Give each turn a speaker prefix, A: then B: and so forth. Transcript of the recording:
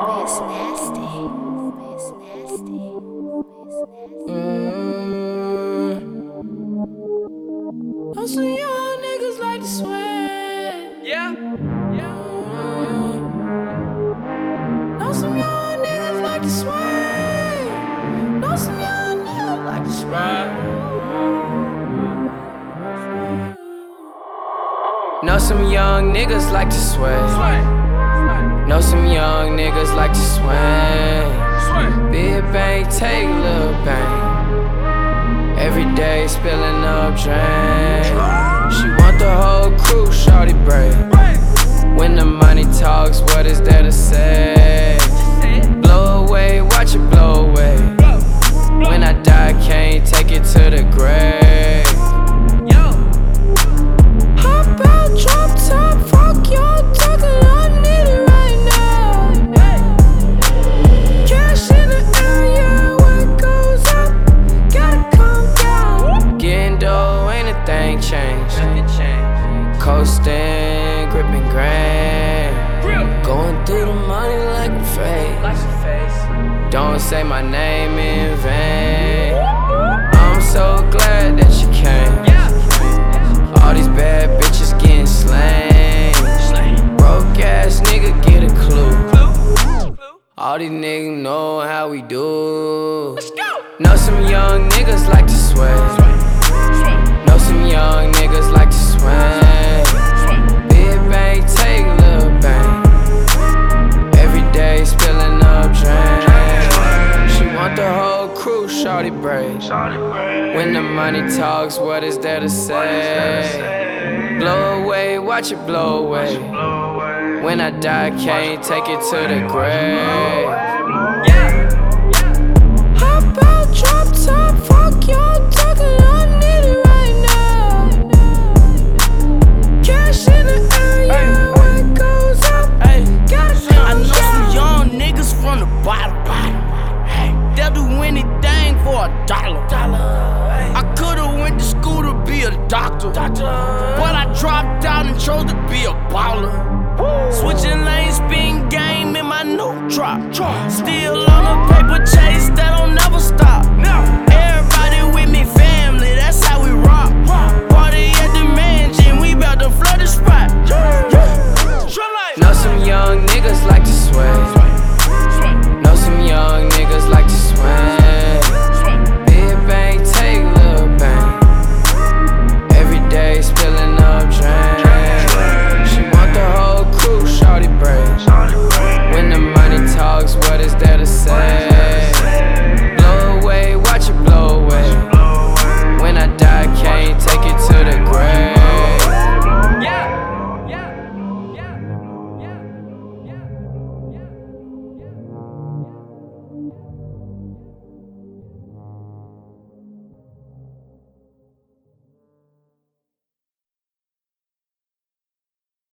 A: It's oh. nasty. It's nasty. Mm. It's nasty.
B: Know some young niggas like to sweat.
C: Yeah, yeah.
B: Know some young niggas like to sweat. Know some young niggas like to sweat.
C: Know some young niggas like to sway. Know some young niggas like to swing. swing. Big bang, take little bang. Every day spilling up drain. She want the whole crew, shawty break. When the money talks, what Coasting, gripping grand. Going through the money like a face. Don't say my name in vain. I'm so glad that you came. All these bad bitches getting slain. Broke ass nigga, get a clue. All these niggas know how we do. Know some young niggas like to sway. Shawty break. When the money talks, what is there to say? Blow away, watch it blow away. When I die, can't take it to the grave.
D: A doctor, but I dropped out and chose to be a baller. Switching lanes, spin game in my new drop. Still on a paper chase that don't never stop.